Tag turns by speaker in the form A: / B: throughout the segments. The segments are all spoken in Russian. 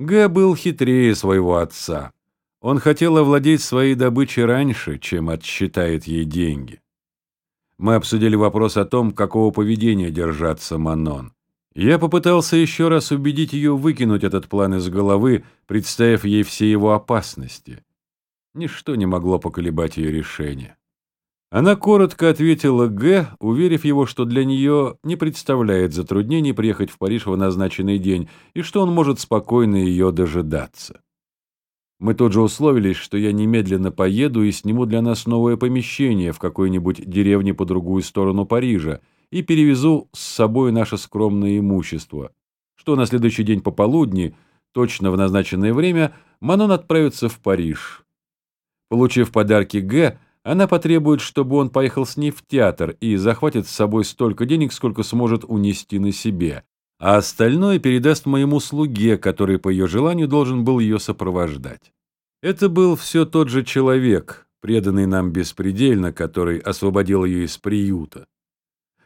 A: Г был хитрее своего отца. Он хотел овладеть своей добычей раньше, чем отсчитает ей деньги. Мы обсудили вопрос о том, какого поведения держаться Манон. Я попытался еще раз убедить ее выкинуть этот план из головы, представив ей все его опасности. Ничто не могло поколебать ее решение. Она коротко ответила Г, уверив его, что для нее не представляет затруднений приехать в Париж в назначенный день и что он может спокойно ее дожидаться. Мы тут же условились, что я немедленно поеду и сниму для нас новое помещение в какой-нибудь деревне по другую сторону Парижа и перевезу с собой наше скромное имущество, что на следующий день пополудни, точно в назначенное время, Манон отправится в Париж. Получив подарки Г, она потребует, чтобы он поехал с ней в театр и захватит с собой столько денег, сколько сможет унести на себе, а остальное передаст моему слуге, который по ее желанию должен был ее сопровождать. Это был все тот же человек, преданный нам беспредельно, который освободил ее из приюта.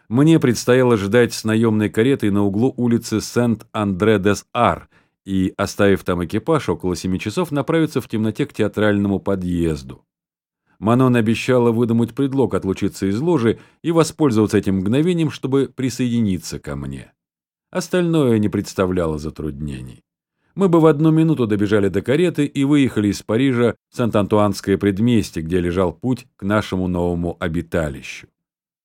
A: Мне предстояло ждать с наемной каретой на углу улицы Сент-Андре-дес-Ар и, оставив там экипаж, около семи часов направиться в темноте к театральному подъезду. Манон обещала выдумать предлог отлучиться из ложи и воспользоваться этим мгновением, чтобы присоединиться ко мне. Остальное не представляло затруднений. Мы бы в одну минуту добежали до кареты и выехали из Парижа в Сант-Антуанское предместье, где лежал путь к нашему новому обиталищу.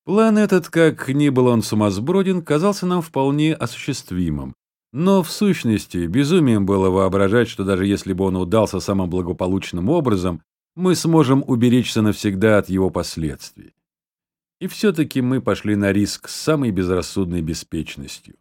A: План этот, как ни был он сумасброден, казался нам вполне осуществимым. Но в сущности безумием было воображать, что даже если бы он удался самым благополучным образом, мы сможем уберечься навсегда от его последствий. И все-таки мы пошли на риск с самой безрассудной беспечностью.